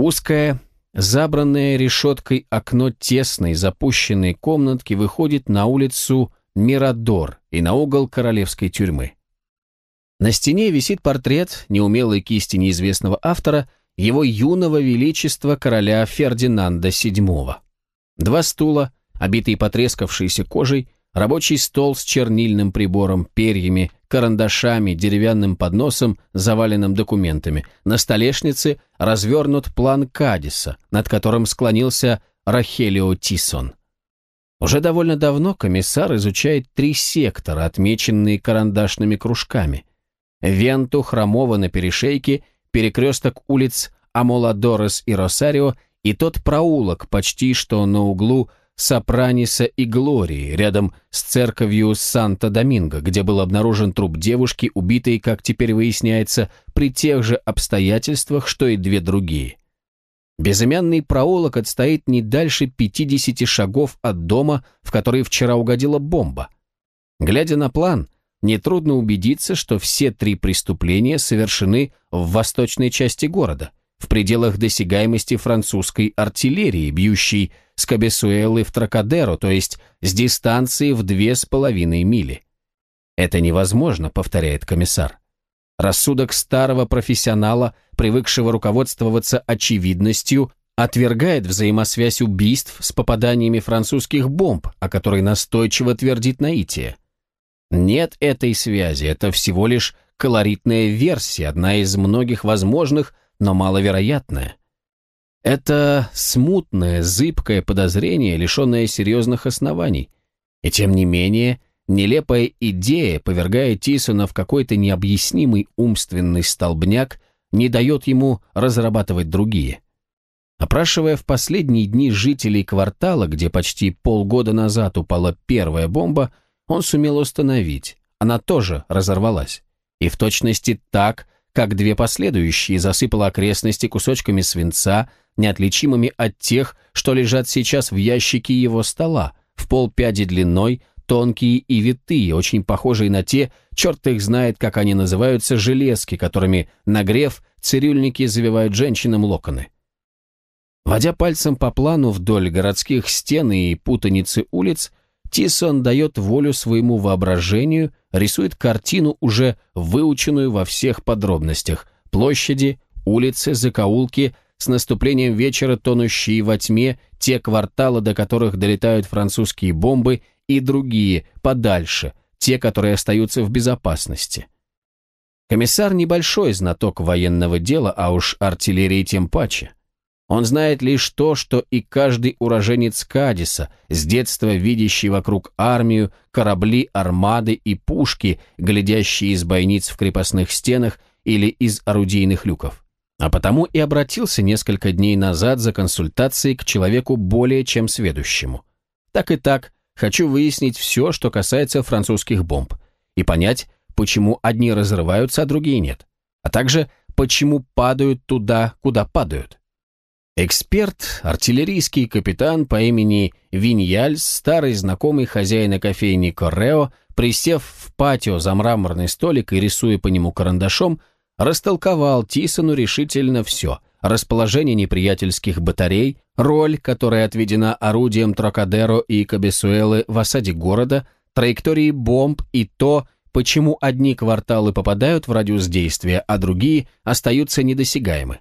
Узкое, забранное решеткой окно тесной запущенной комнатки выходит на улицу Мирадор и на угол королевской тюрьмы. На стене висит портрет неумелой кисти неизвестного автора его юного величества короля Фердинанда VII. Два стула, обитые потрескавшейся кожей, рабочий стол с чернильным прибором, перьями, карандашами, деревянным подносом, заваленным документами. На столешнице развернут план Кадиса, над которым склонился Рахелио Тисон. Уже довольно давно комиссар изучает три сектора, отмеченные карандашными кружками. Венту, Хромова на перешейке, перекресток улиц Амоладорес и Росарио и тот проулок почти что на углу Сопраниса и Глории, рядом с церковью Санта-Доминго, где был обнаружен труп девушки, убитой, как теперь выясняется, при тех же обстоятельствах, что и две другие. Безымянный проулок отстоит не дальше 50 шагов от дома, в который вчера угодила бомба. Глядя на план, нетрудно убедиться, что все три преступления совершены в восточной части города, в пределах досягаемости французской артиллерии, бьющей с Кабесуэлы в Тракадеро, то есть с дистанции в две с половиной мили. Это невозможно, повторяет комиссар. Рассудок старого профессионала, привыкшего руководствоваться очевидностью, отвергает взаимосвязь убийств с попаданиями французских бомб, о которой настойчиво твердит наитие. Нет этой связи, это всего лишь колоритная версия, одна из многих возможных, но маловероятная. Это смутное, зыбкое подозрение, лишенное серьезных оснований. И тем не менее, нелепая идея, повергая Тисона в какой-то необъяснимый умственный столбняк, не дает ему разрабатывать другие. Опрашивая в последние дни жителей квартала, где почти полгода назад упала первая бомба, он сумел установить, она тоже разорвалась. И в точности так, как две последующие засыпала окрестности кусочками свинца, неотличимыми от тех, что лежат сейчас в ящике его стола, в полпяди длиной, тонкие и витые, очень похожие на те, черт их знает, как они называются, железки, которыми, нагрев, цирюльники завивают женщинам локоны. Водя пальцем по плану вдоль городских стен и путаницы улиц, Тисон дает волю своему воображению, рисует картину, уже выученную во всех подробностях. Площади, улицы, закоулки, с наступлением вечера тонущие во тьме, те кварталы, до которых долетают французские бомбы, и другие, подальше, те, которые остаются в безопасности. Комиссар небольшой знаток военного дела, а уж артиллерии тем паче. Он знает лишь то, что и каждый уроженец Кадиса, с детства видящий вокруг армию, корабли, армады и пушки, глядящие из бойниц в крепостных стенах или из орудийных люков. А потому и обратился несколько дней назад за консультацией к человеку более чем сведущему. Так и так, хочу выяснить все, что касается французских бомб, и понять, почему одни разрываются, а другие нет, а также почему падают туда, куда падают. Эксперт, артиллерийский капитан по имени Виньяльс, старый знакомый хозяина кофейни Коррео, присев в патио за мраморный столик и рисуя по нему карандашом, растолковал Тисону решительно все – расположение неприятельских батарей, роль, которая отведена орудием Трокадеро и Кабесуэлы в осаде города, траектории бомб и то, почему одни кварталы попадают в радиус действия, а другие остаются недосягаемы.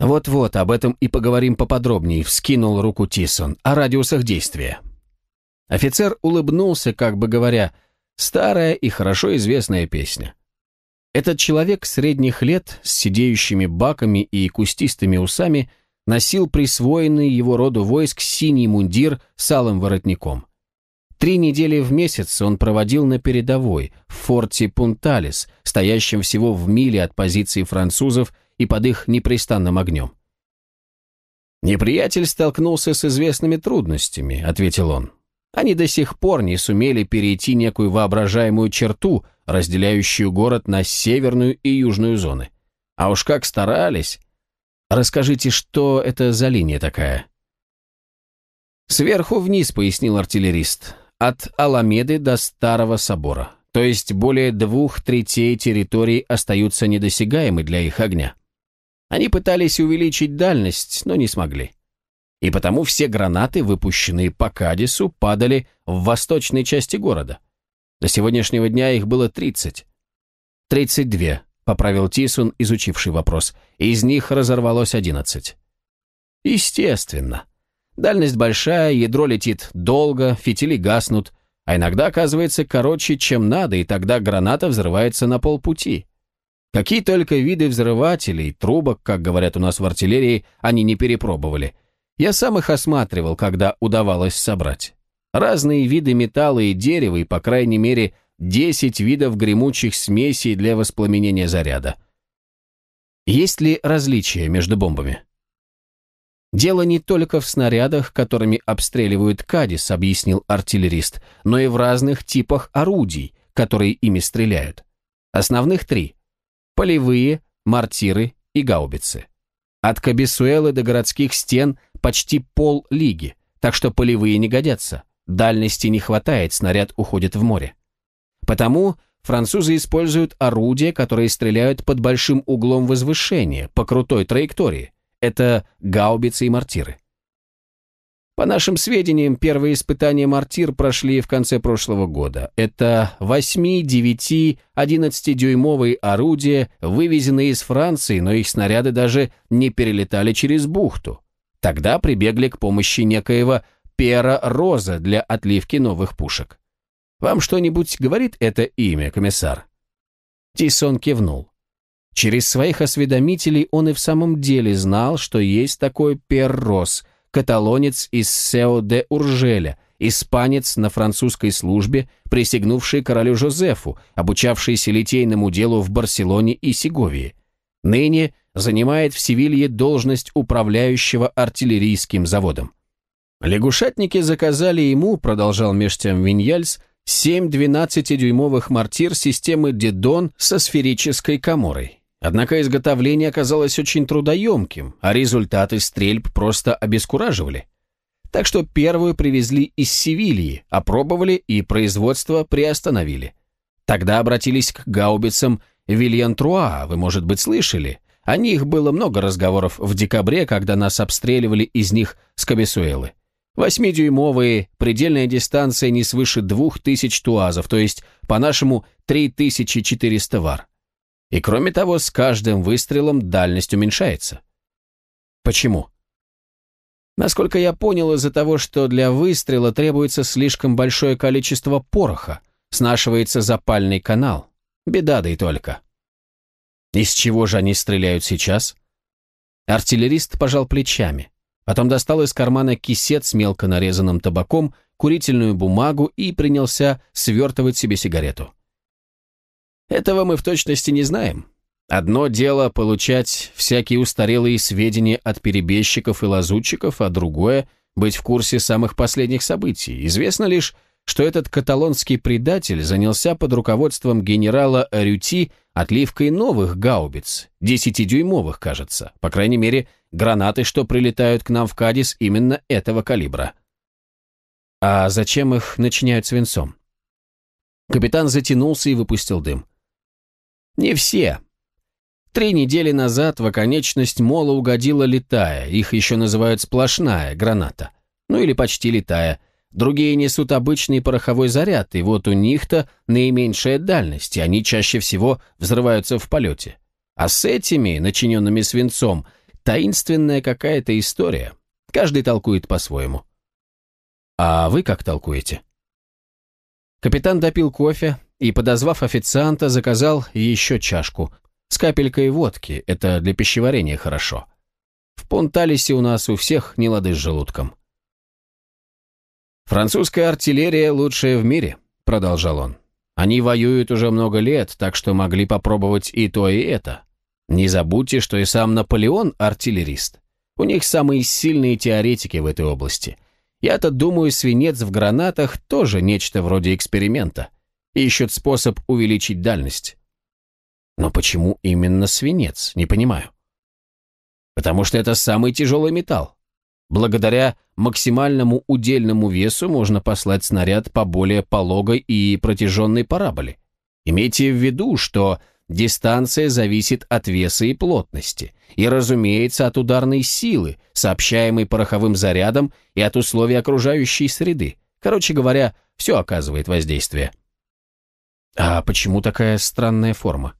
«Вот-вот, об этом и поговорим поподробнее», — вскинул руку Тисон, — «о радиусах действия». Офицер улыбнулся, как бы говоря, «старая и хорошо известная песня». Этот человек средних лет с сидеющими баками и кустистыми усами носил присвоенный его роду войск синий мундир с алым воротником. Три недели в месяц он проводил на передовой, в форте Пунталис, стоящем всего в миле от позиции французов и под их непрестанным огнем. «Неприятель столкнулся с известными трудностями», — ответил он. «Они до сих пор не сумели перейти некую воображаемую черту, разделяющую город на северную и южную зоны. А уж как старались! Расскажите, что это за линия такая?» «Сверху вниз», — пояснил артиллерист, — «от Аламеды до Старого Собора, то есть более двух третей территории остаются недосягаемы для их огня». Они пытались увеличить дальность, но не смогли. И потому все гранаты, выпущенные по Кадису, падали в восточной части города. До сегодняшнего дня их было 30. 32, поправил Тисун, изучивший вопрос. Из них разорвалось 11. Естественно. Дальность большая, ядро летит долго, фитили гаснут, а иногда оказывается короче, чем надо, и тогда граната взрывается на полпути. Какие только виды взрывателей, трубок, как говорят у нас в артиллерии, они не перепробовали. Я сам их осматривал, когда удавалось собрать. Разные виды металла и дерева, и, по крайней мере, 10 видов гремучих смесей для воспламенения заряда. Есть ли различия между бомбами? Дело не только в снарядах, которыми обстреливают Кадис, объяснил артиллерист, но и в разных типах орудий, которые ими стреляют. Основных три. Полевые, мортиры и гаубицы. От Кабесуэлы до городских стен почти пол лиги, так что полевые не годятся. Дальности не хватает, снаряд уходит в море. Потому французы используют орудия, которые стреляют под большим углом возвышения, по крутой траектории, это гаубицы и мортиры. По нашим сведениям, первые испытания мортир прошли в конце прошлого года. Это 8, 9, 11-дюймовые орудия, вывезенные из Франции, но их снаряды даже не перелетали через бухту. Тогда прибегли к помощи некоего Пера Роза для отливки новых пушек. Вам что-нибудь говорит это имя, комиссар? Тисон кивнул. Через своих осведомителей он и в самом деле знал, что есть такой Перрос, каталонец из Сео-де-Уржеля, испанец на французской службе, присягнувший королю Жозефу, обучавшийся литейному делу в Барселоне и Сеговии. Ныне занимает в Севилье должность управляющего артиллерийским заводом. Лягушатники заказали ему, продолжал меж тем Виньяльс, семь 12-дюймовых мортир системы Дедон со сферической коморой. Однако изготовление оказалось очень трудоемким, а результаты стрельб просто обескураживали. Так что первую привезли из Севильи, опробовали и производство приостановили. Тогда обратились к гаубицам Вильян-Труа, вы, может быть, слышали. О них было много разговоров в декабре, когда нас обстреливали из них с Кабесуэлы. Восьмидюймовые, предельная дистанция не свыше двух тысяч туазов, то есть, по-нашему, 3400 вар. И кроме того, с каждым выстрелом дальность уменьшается. Почему? Насколько я понял, из-за того, что для выстрела требуется слишком большое количество пороха, снашивается запальный канал. Беда да и только. Из чего же они стреляют сейчас? Артиллерист пожал плечами. Потом достал из кармана кисет с мелко нарезанным табаком, курительную бумагу и принялся свертывать себе сигарету. Этого мы в точности не знаем. Одно дело получать всякие устарелые сведения от перебежчиков и лазутчиков, а другое — быть в курсе самых последних событий. Известно лишь, что этот каталонский предатель занялся под руководством генерала Рюти отливкой новых гаубиц, десятидюймовых, кажется, по крайней мере, гранаты, что прилетают к нам в Кадис именно этого калибра. А зачем их начиняют свинцом? Капитан затянулся и выпустил дым. Не все. Три недели назад в оконечность мола угодила летая, их еще называют сплошная граната. Ну или почти летая. Другие несут обычный пороховой заряд, и вот у них-то наименьшая дальность, и они чаще всего взрываются в полете. А с этими, начиненными свинцом, таинственная какая-то история. Каждый толкует по-своему. А вы как толкуете? Капитан допил кофе, и, подозвав официанта, заказал еще чашку с капелькой водки, это для пищеварения хорошо. В Понталисе у нас у всех не лады с желудком. «Французская артиллерия лучшая в мире», — продолжал он. «Они воюют уже много лет, так что могли попробовать и то, и это. Не забудьте, что и сам Наполеон — артиллерист. У них самые сильные теоретики в этой области. Я-то думаю, свинец в гранатах тоже нечто вроде эксперимента ищут способ увеличить дальность. Но почему именно свинец, не понимаю. Потому что это самый тяжелый металл. Благодаря максимальному удельному весу можно послать снаряд по более пологой и протяженной параболе. Имейте в виду, что дистанция зависит от веса и плотности, и, разумеется, от ударной силы, сообщаемой пороховым зарядом и от условий окружающей среды. Короче говоря, все оказывает воздействие. А почему такая странная форма?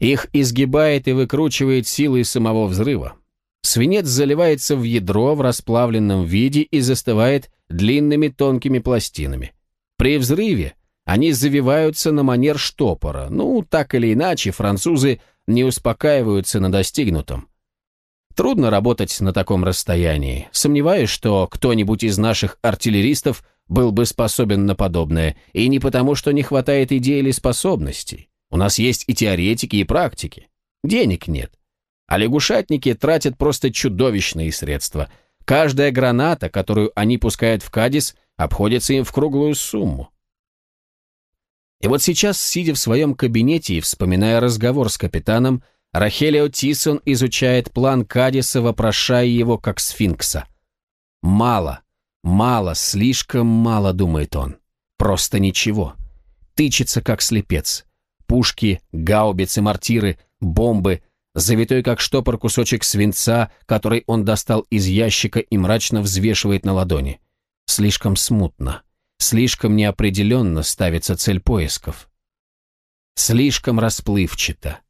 Их изгибает и выкручивает силой самого взрыва. Свинец заливается в ядро в расплавленном виде и застывает длинными тонкими пластинами. При взрыве они завиваются на манер штопора. Ну, так или иначе, французы не успокаиваются на достигнутом. Трудно работать на таком расстоянии. Сомневаюсь, что кто-нибудь из наших артиллеристов был бы способен на подобное, и не потому, что не хватает идей или способностей. У нас есть и теоретики, и практики. Денег нет. А лягушатники тратят просто чудовищные средства. Каждая граната, которую они пускают в Кадис, обходится им в круглую сумму. И вот сейчас, сидя в своем кабинете и вспоминая разговор с капитаном, Рахелио Тисон изучает план Кадиса, вопрошая его как сфинкса. «Мало, мало, слишком мало», — думает он. «Просто ничего. Тычется, как слепец. Пушки, гаубицы, мортиры, бомбы, завитой как штопор кусочек свинца, который он достал из ящика и мрачно взвешивает на ладони. Слишком смутно, слишком неопределенно ставится цель поисков. Слишком расплывчато.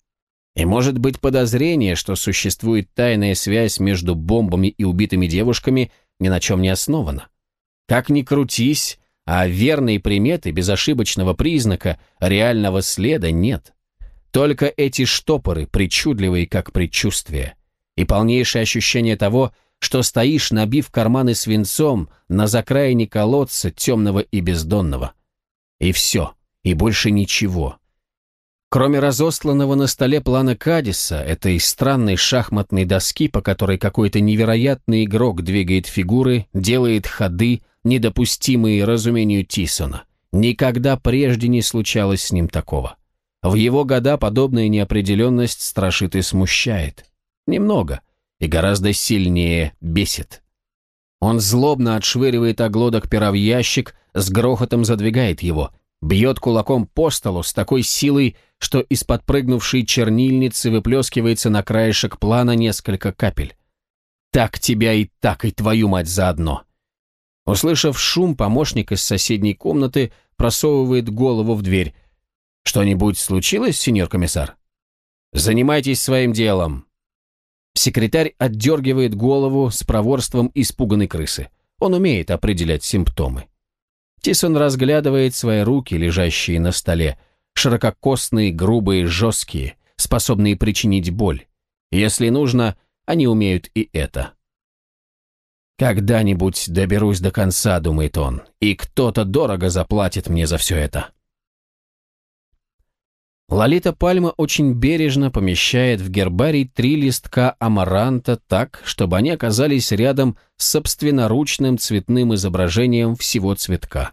И может быть подозрение, что существует тайная связь между бомбами и убитыми девушками, ни на чем не основана. Как ни крутись, а верной приметы, безошибочного признака, реального следа нет. Только эти штопоры, причудливые как предчувствие, и полнейшее ощущение того, что стоишь, набив карманы свинцом на закраине колодца темного и бездонного. И все, и больше ничего. Кроме разосланного на столе плана Кадиса, этой странной шахматной доски, по которой какой-то невероятный игрок двигает фигуры, делает ходы, недопустимые разумению Тисона. Никогда прежде не случалось с ним такого. В его года подобная неопределенность страшит и смущает. Немного, и гораздо сильнее бесит. Он злобно отшвыривает оглодок пера в ящик, с грохотом задвигает его, бьет кулаком по столу с такой силой, что из подпрыгнувшей чернильницы выплескивается на краешек плана несколько капель. «Так тебя и так, и твою мать заодно!» Услышав шум, помощник из соседней комнаты просовывает голову в дверь. «Что-нибудь случилось, сеньор комиссар?» «Занимайтесь своим делом». Секретарь отдергивает голову с проворством испуганной крысы. Он умеет определять симптомы. Тисон разглядывает свои руки, лежащие на столе, ширококосные, грубые, жесткие, способные причинить боль. Если нужно, они умеют и это. «Когда-нибудь доберусь до конца», — думает он, — «и кто-то дорого заплатит мне за все это». Лолита Пальма очень бережно помещает в гербарий три листка амаранта так, чтобы они оказались рядом с собственноручным цветным изображением всего цветка.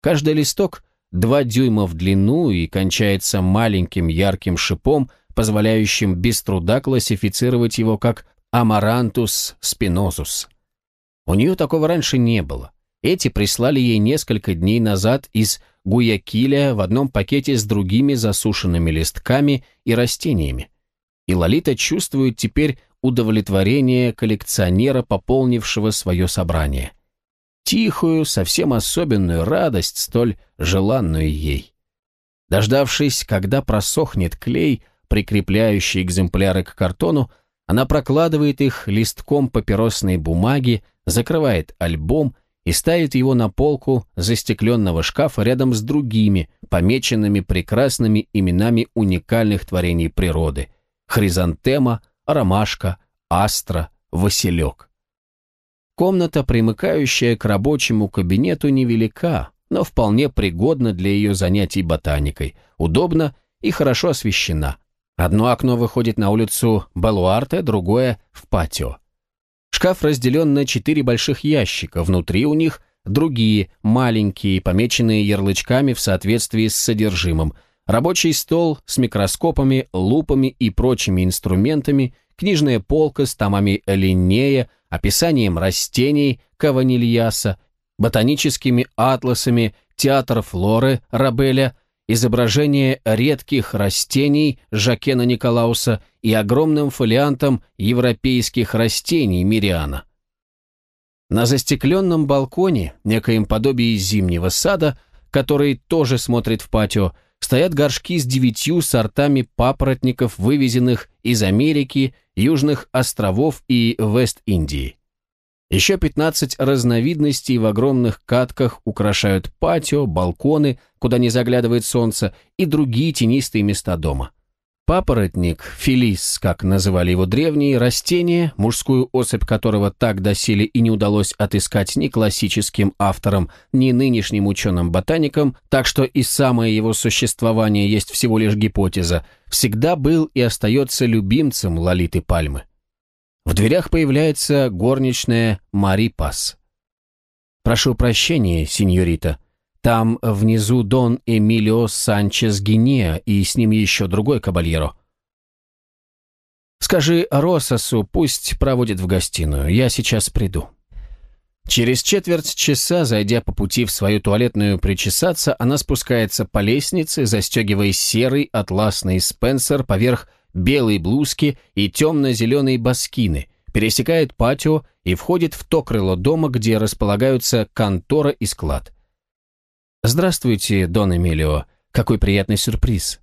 Каждый листок два дюйма в длину и кончается маленьким ярким шипом, позволяющим без труда классифицировать его как амарантус спинозус. У нее такого раньше не было. Эти прислали ей несколько дней назад из Гуякиля в одном пакете с другими засушенными листками и растениями. И Лолита чувствует теперь удовлетворение коллекционера, пополнившего свое собрание. Тихую, совсем особенную радость, столь желанную ей. Дождавшись, когда просохнет клей, прикрепляющий экземпляры к картону, она прокладывает их листком папиросной бумаги, закрывает альбом и ставит его на полку застекленного шкафа рядом с другими, помеченными прекрасными именами уникальных творений природы – хризантема, ромашка, астра, василек. Комната, примыкающая к рабочему кабинету, невелика, но вполне пригодна для ее занятий ботаникой, удобна и хорошо освещена. Одно окно выходит на улицу Балуарте, другое – в патио. Шкаф разделен на четыре больших ящика, внутри у них другие, маленькие, помеченные ярлычками в соответствии с содержимым, рабочий стол с микроскопами, лупами и прочими инструментами, книжная полка с томами Линнея, описанием растений Каванильяса, ботаническими атласами, театр флоры Рабеля изображение редких растений Жакена Николауса и огромным фолиантом европейских растений Мириана. На застекленном балконе, некоем подобии зимнего сада, который тоже смотрит в патио, стоят горшки с девятью сортами папоротников, вывезенных из Америки, Южных островов и Вест-Индии. Еще 15 разновидностей в огромных катках украшают патио, балконы, куда не заглядывает солнце, и другие тенистые места дома. Папоротник, филис, как называли его древние, растение, мужскую особь которого так доселе и не удалось отыскать ни классическим авторам, ни нынешним ученым-ботаникам, так что и самое его существование есть всего лишь гипотеза, всегда был и остается любимцем Лолиты Пальмы. В дверях появляется горничная Мари Пас. «Прошу прощения, сеньорита. Там внизу Дон Эмилио Санчес Гинеа и с ним еще другой кабальеро. Скажи Росасу, пусть проводит в гостиную. Я сейчас приду». Через четверть часа, зайдя по пути в свою туалетную причесаться, она спускается по лестнице, застегивая серый атласный спенсер поверх белой блузки и темно-зеленые баскины, пересекает патио и входит в то крыло дома, где располагаются контора и склад. «Здравствуйте, Дон Эмилио. Какой приятный сюрприз!»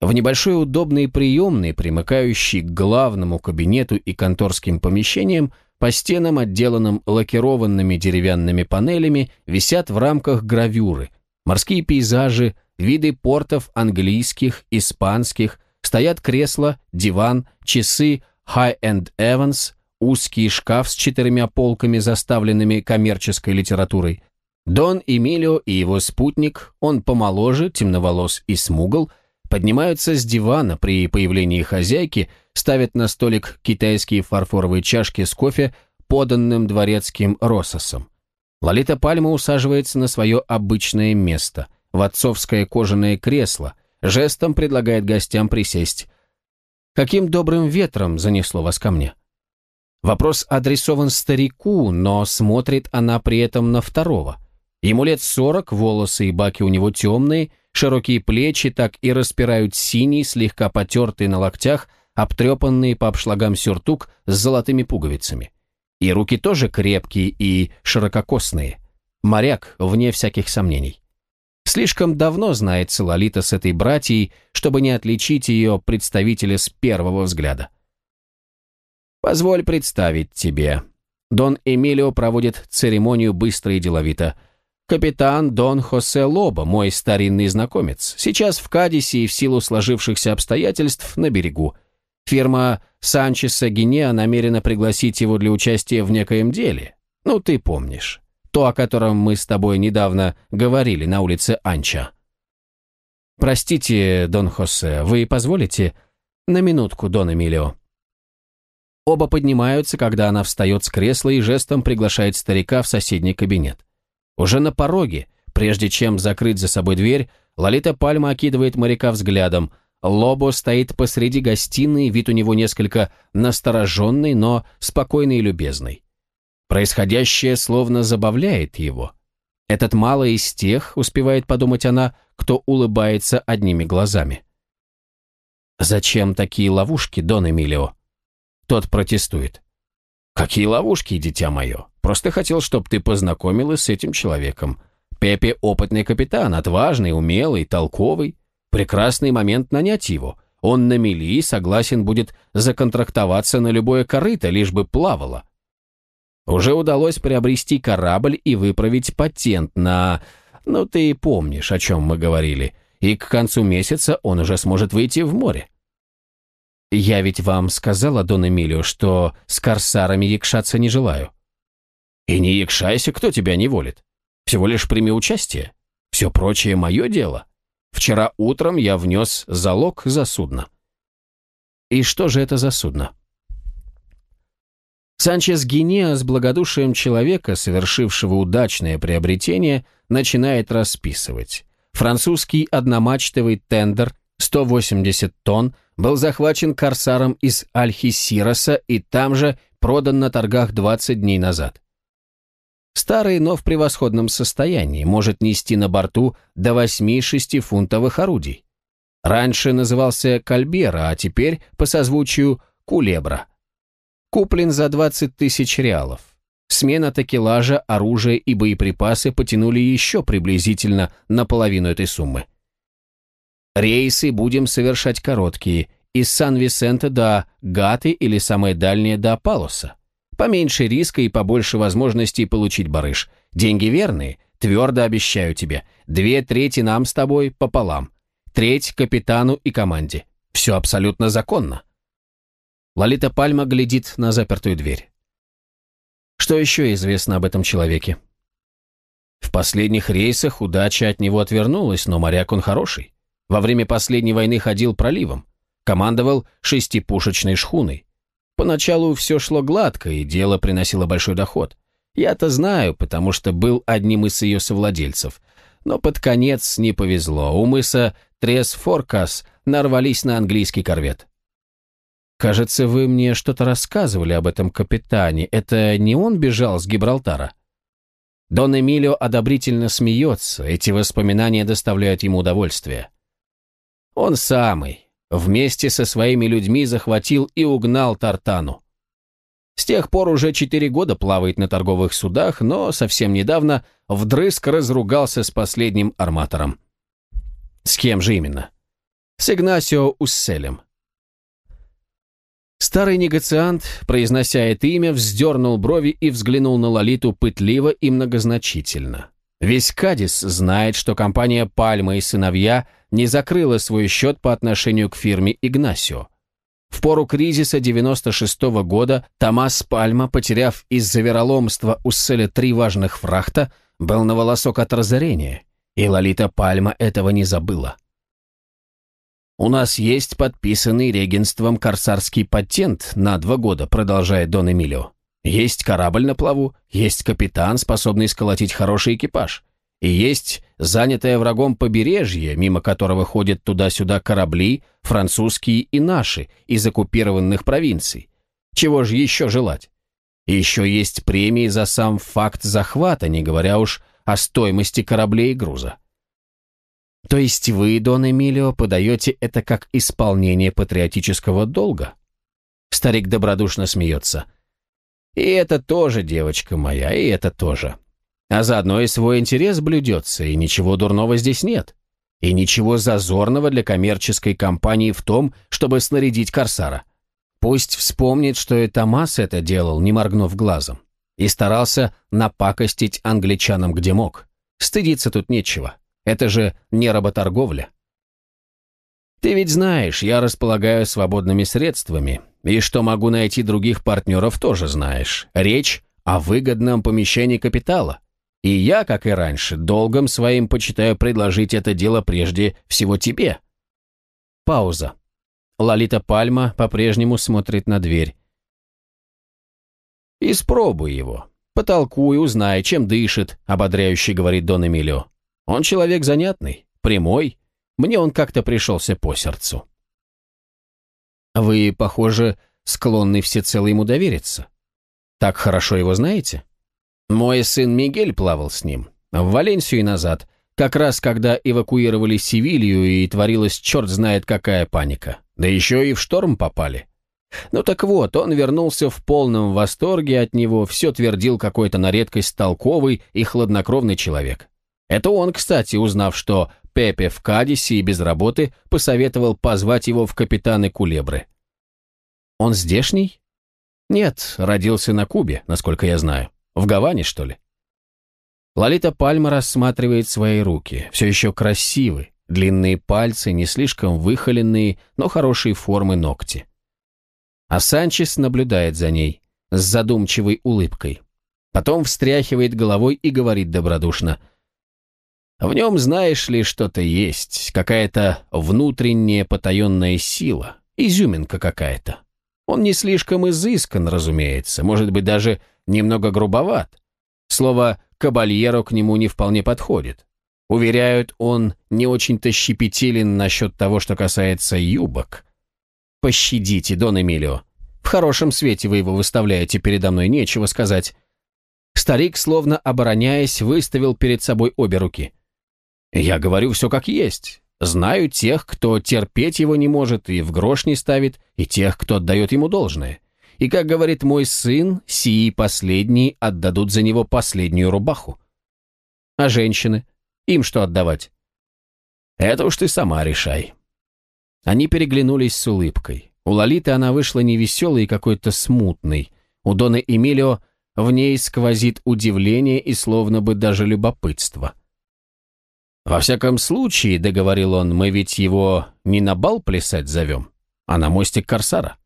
В небольшой удобной приемной, примыкающей к главному кабинету и конторским помещениям, по стенам, отделанным лакированными деревянными панелями, висят в рамках гравюры, морские пейзажи, виды портов английских, испанских, Стоят кресла, диван, часы High-End Evans, узкий шкаф с четырьмя полками, заставленными коммерческой литературой. Дон Эмилио и его спутник, он помоложе, темноволос и смугл, поднимаются с дивана при появлении хозяйки, ставят на столик китайские фарфоровые чашки с кофе, поданным дворецким Рососом. Лолита Пальма усаживается на свое обычное место, в отцовское кожаное кресло – жестом предлагает гостям присесть. «Каким добрым ветром занесло вас ко мне?» Вопрос адресован старику, но смотрит она при этом на второго. Ему лет сорок, волосы и баки у него темные, широкие плечи так и распирают синий, слегка потертый на локтях, обтрепанный по обшлагам сюртук с золотыми пуговицами. И руки тоже крепкие и ширококосные. Моряк, вне всяких сомнений. Слишком давно знает Лолита с этой братьей, чтобы не отличить ее представителя с первого взгляда. «Позволь представить тебе». Дон Эмилио проводит церемонию быстро и деловито. «Капитан Дон Хосе Лоба, мой старинный знакомец, сейчас в Кадисе и в силу сложившихся обстоятельств на берегу. Фирма Санчеса Гинеа намерена пригласить его для участия в некоем деле. Ну, ты помнишь» то, о котором мы с тобой недавно говорили на улице Анча. Простите, Дон Хосе, вы позволите? На минутку, Дон Эмилио. Оба поднимаются, когда она встает с кресла и жестом приглашает старика в соседний кабинет. Уже на пороге, прежде чем закрыть за собой дверь, Лолита Пальма окидывает моряка взглядом. Лобо стоит посреди гостиной, вид у него несколько настороженный, но спокойный и любезный. Происходящее словно забавляет его. Этот мало из тех, успевает подумать она, кто улыбается одними глазами. «Зачем такие ловушки, Дон Эмилио?» Тот протестует. «Какие ловушки, дитя мое? Просто хотел, чтобы ты познакомилась с этим человеком. Пепе – опытный капитан, отважный, умелый, толковый. Прекрасный момент нанять его. Он на мели согласен будет законтрактоваться на любое корыто, лишь бы плавало. Уже удалось приобрести корабль и выправить патент на... Ну, ты помнишь, о чем мы говорили. И к концу месяца он уже сможет выйти в море. Я ведь вам сказала, Дон Эмилио, что с корсарами якшаться не желаю. И не якшайся, кто тебя не волит. Всего лишь прими участие. Все прочее мое дело. Вчера утром я внес залог за судно. И что же это за судно? Санчес Гинеа с благодушием человека, совершившего удачное приобретение, начинает расписывать. Французский одномачтовый тендер 180 тонн был захвачен корсаром из Альхисироса и там же продан на торгах 20 дней назад. Старый, но в превосходном состоянии, может нести на борту до 8 шестифунтовых орудий. Раньше назывался Кальбера, а теперь, по созвучию, Кулебра. Куплен за 20 тысяч реалов. Смена такелажа, оружия и боеприпасы потянули еще приблизительно на половину этой суммы. Рейсы будем совершать короткие, из Сан-Висента до Гаты или самое дальнее до Палоса. Поменьше риска и побольше возможностей получить барыш. Деньги верные, твердо обещаю тебе. Две трети нам с тобой пополам. Треть капитану и команде. Все абсолютно законно. Лолита Пальма глядит на запертую дверь. Что еще известно об этом человеке? В последних рейсах удача от него отвернулась, но моряк он хороший. Во время последней войны ходил проливом. Командовал шестипушечной шхуной. Поначалу все шло гладко, и дело приносило большой доход. Я-то знаю, потому что был одним из ее совладельцев. Но под конец не повезло. У мыса Трес-Форкас нарвались на английский корвет. «Кажется, вы мне что-то рассказывали об этом капитане. Это не он бежал с Гибралтара?» Дон Эмилио одобрительно смеется. Эти воспоминания доставляют ему удовольствие. Он самый вместе со своими людьми захватил и угнал Тартану. С тех пор уже четыре года плавает на торговых судах, но совсем недавно вдрызг разругался с последним арматором. С кем же именно? С Игнасио Усселем. Старый негациант, произнося это имя, вздернул брови и взглянул на Лолиту пытливо и многозначительно. Весь Кадис знает, что компания «Пальма и сыновья» не закрыла свой счет по отношению к фирме «Игнасио». В пору кризиса 96 -го года Томас Пальма, потеряв из-за вероломства у Селя три важных фрахта, был на волосок от разорения, и Лолита Пальма этого не забыла. «У нас есть подписанный регенством корсарский патент на два года», продолжает Дон Эмилио. «Есть корабль на плаву, есть капитан, способный сколотить хороший экипаж. И есть занятое врагом побережье, мимо которого ходят туда-сюда корабли, французские и наши, из оккупированных провинций. Чего же еще желать? Еще есть премии за сам факт захвата, не говоря уж о стоимости кораблей и груза. То есть вы, Дон Эмилио, подаете это как исполнение патриотического долга? Старик добродушно смеется. И это тоже, девочка моя, и это тоже. А заодно и свой интерес блюдется, и ничего дурного здесь нет. И ничего зазорного для коммерческой компании в том, чтобы снарядить корсара. Пусть вспомнит, что и Томас это делал, не моргнув глазом. И старался напакостить англичанам где мог. Стыдиться тут нечего. Это же не работорговля. Ты ведь знаешь, я располагаю свободными средствами, и что могу найти других партнеров тоже знаешь. Речь о выгодном помещении капитала. И я, как и раньше, долгом своим почитаю предложить это дело прежде всего тебе. Пауза. Лолита Пальма по-прежнему смотрит на дверь. «Испробуй его. Потолкуй, узнай, чем дышит», — ободряюще говорит Дон Эмилио. «Он человек занятный, прямой. Мне он как-то пришелся по сердцу». «Вы, похоже, склонны всецело ему довериться. Так хорошо его знаете?» Мой сын Мигель плавал с ним. В Валенсию и назад. Как раз когда эвакуировали Севилью и творилась черт знает какая паника. Да еще и в шторм попали. Ну так вот, он вернулся в полном восторге от него, все твердил какой-то на редкость толковый и хладнокровный человек. Это он, кстати, узнав, что Пепе в Кадисе и без работы, посоветовал позвать его в капитаны Кулебры. Он здешний? Нет, родился на Кубе, насколько я знаю. В Гаване, что ли? Лолита Пальма рассматривает свои руки. Все еще красивы. Длинные пальцы, не слишком выхоленные, но хорошей формы ногти. А Санчес наблюдает за ней с задумчивой улыбкой. Потом встряхивает головой и говорит добродушно. «В нем, знаешь ли, что-то есть, какая-то внутренняя потаенная сила, изюминка какая-то. Он не слишком изыскан, разумеется, может быть, даже немного грубоват. Слово «кабальеро» к нему не вполне подходит. Уверяют, он не очень-то щепетилен насчет того, что касается юбок. Пощадите, Дон Эмилио. В хорошем свете вы его выставляете передо мной, нечего сказать. Старик, словно обороняясь, выставил перед собой обе руки. «Я говорю все как есть. Знаю тех, кто терпеть его не может и в грош не ставит, и тех, кто отдает ему должное. И, как говорит мой сын, сии последние отдадут за него последнюю рубаху. А женщины? Им что отдавать? Это уж ты сама решай». Они переглянулись с улыбкой. У Лолиты она вышла невеселой и какой-то смутной. У Дона Эмилио в ней сквозит удивление и словно бы даже любопытство. «Во всяком случае, — договорил он, — мы ведь его не на бал плясать зовем, а на мостик Корсара».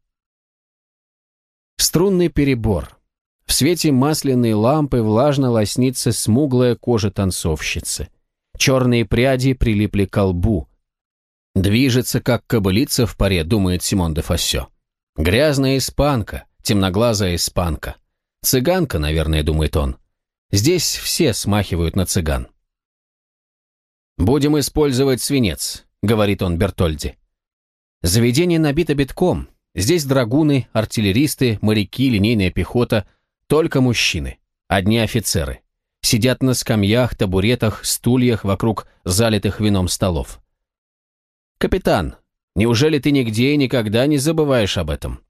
Струнный перебор. В свете масляной лампы влажно лоснится смуглая кожа танцовщицы. Черные пряди прилипли к лбу. Движется, как кобылица в паре, думает Симон де Фассё. Грязная испанка, темноглазая испанка. Цыганка, наверное, думает он. Здесь все смахивают на цыган. «Будем использовать свинец», — говорит он Бертольди. Заведение набито битком. Здесь драгуны, артиллеристы, моряки, линейная пехота. Только мужчины. Одни офицеры. Сидят на скамьях, табуретах, стульях вокруг залитых вином столов. «Капитан, неужели ты нигде и никогда не забываешь об этом?»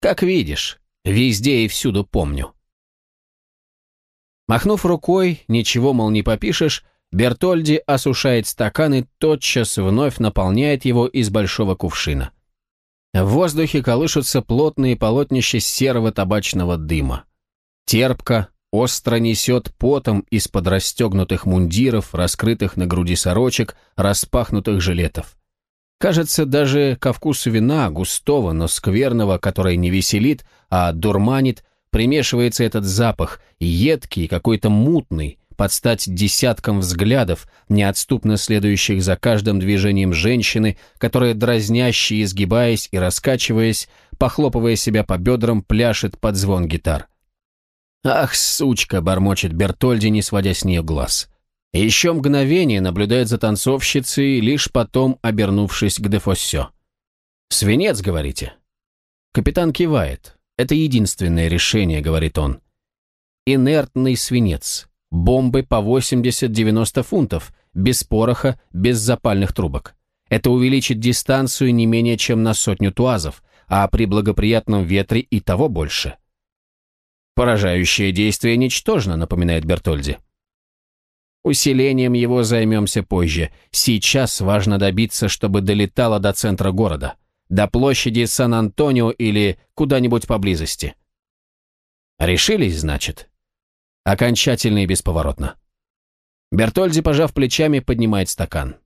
«Как видишь, везде и всюду помню». Махнув рукой, ничего, мол, не попишешь, Бертольди осушает стакан и тотчас вновь наполняет его из большого кувшина. В воздухе колышутся плотные полотнища серого табачного дыма. Терпко, остро несет потом из-под расстегнутых мундиров, раскрытых на груди сорочек, распахнутых жилетов. Кажется, даже ко вкусу вина, густого, но скверного, который не веселит, а дурманит, примешивается этот запах, едкий, какой-то мутный, под стать десяткам взглядов, неотступно следующих за каждым движением женщины, которая, дразняще изгибаясь и раскачиваясь, похлопывая себя по бедрам, пляшет под звон гитар. «Ах, сучка!» — бормочет Бертольди, не сводя с нее глаз. Еще мгновение наблюдает за танцовщицей, лишь потом обернувшись к Дефоссё. «Свинец, говорите?» Капитан кивает. «Это единственное решение», — говорит он. «Инертный свинец. Бомбы по 80-90 фунтов, без пороха, без запальных трубок. Это увеличит дистанцию не менее чем на сотню туазов, а при благоприятном ветре и того больше. Поражающее действие ничтожно, напоминает Бертольди. Усилением его займемся позже. Сейчас важно добиться, чтобы долетало до центра города, до площади Сан-Антонио или куда-нибудь поблизости. Решились, значит? Окончательно и бесповоротно. Бертольди, пожав плечами, поднимает стакан.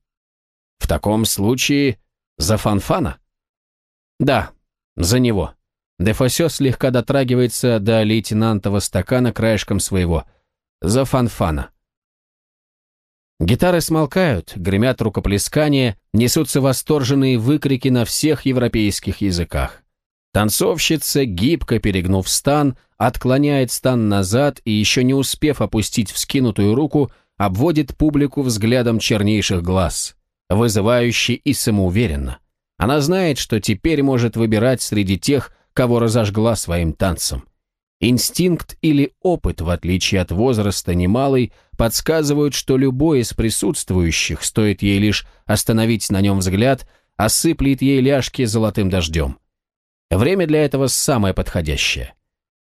В таком случае за Фанфана? Да, за него. Дефосе слегка дотрагивается до лейтенантова стакана краешком своего. За Фанфана. Гитары смолкают, гремят рукоплескания, несутся восторженные выкрики на всех европейских языках. Танцовщица, гибко перегнув стан, отклоняет стан назад и, еще не успев опустить вскинутую руку, обводит публику взглядом чернейших глаз, вызывающе и самоуверенно. Она знает, что теперь может выбирать среди тех, кого разожгла своим танцем. Инстинкт или опыт, в отличие от возраста немалый, подсказывают, что любой из присутствующих, стоит ей лишь остановить на нем взгляд, осыплет ей ляжки золотым дождем. Время для этого самое подходящее.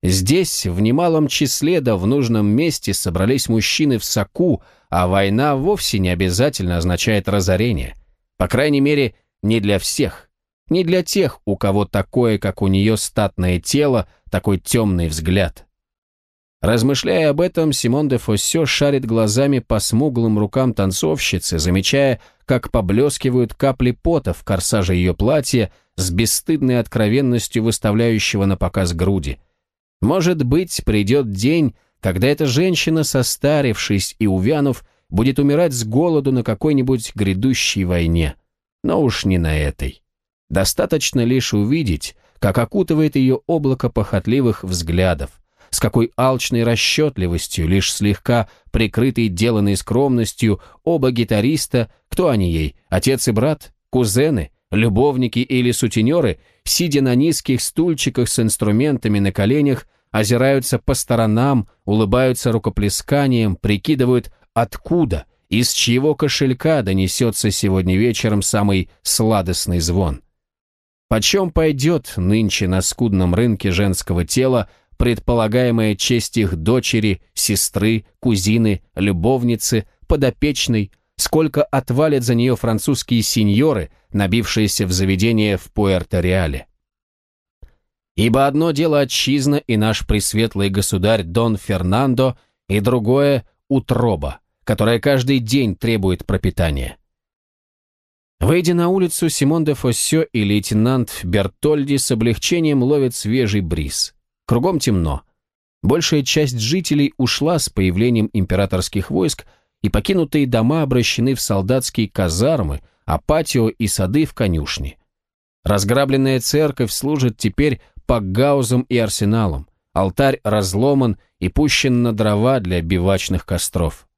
Здесь в немалом числе да в нужном месте собрались мужчины в соку, а война вовсе не обязательно означает разорение. По крайней мере, не для всех. Не для тех, у кого такое, как у нее, статное тело, такой темный взгляд. Размышляя об этом, Симон де Фоссё шарит глазами по смуглым рукам танцовщицы, замечая, как поблескивают капли пота в корсаже ее платья с бесстыдной откровенностью выставляющего на показ груди. Может быть, придет день, когда эта женщина, состарившись и увянув, будет умирать с голоду на какой-нибудь грядущей войне. Но уж не на этой. Достаточно лишь увидеть, как окутывает ее облако похотливых взглядов, с какой алчной расчетливостью, лишь слегка прикрытой деланной скромностью, оба гитариста, кто они ей, отец и брат, кузены, любовники или сутенеры, сидя на низких стульчиках с инструментами на коленях, озираются по сторонам, улыбаются рукоплесканием, прикидывают, откуда, из чьего кошелька донесется сегодня вечером самый сладостный звон. Почем пойдет нынче на скудном рынке женского тела предполагаемая честь их дочери, сестры, кузины, любовницы, подопечной, сколько отвалят за нее французские сеньоры, набившиеся в заведение в Пуэрто-Реале. Ибо одно дело отчизна и наш пресветлый государь Дон Фернандо, и другое — утроба, которая каждый день требует пропитания. Выйдя на улицу, Симон де Фоссё и лейтенант Бертольди с облегчением ловят свежий бриз. Кругом темно. Большая часть жителей ушла с появлением императорских войск, и покинутые дома обращены в солдатские казармы, а патио и сады в конюшни. Разграбленная церковь служит теперь пакгаузом и арсеналом, алтарь разломан и пущен на дрова для бивачных костров.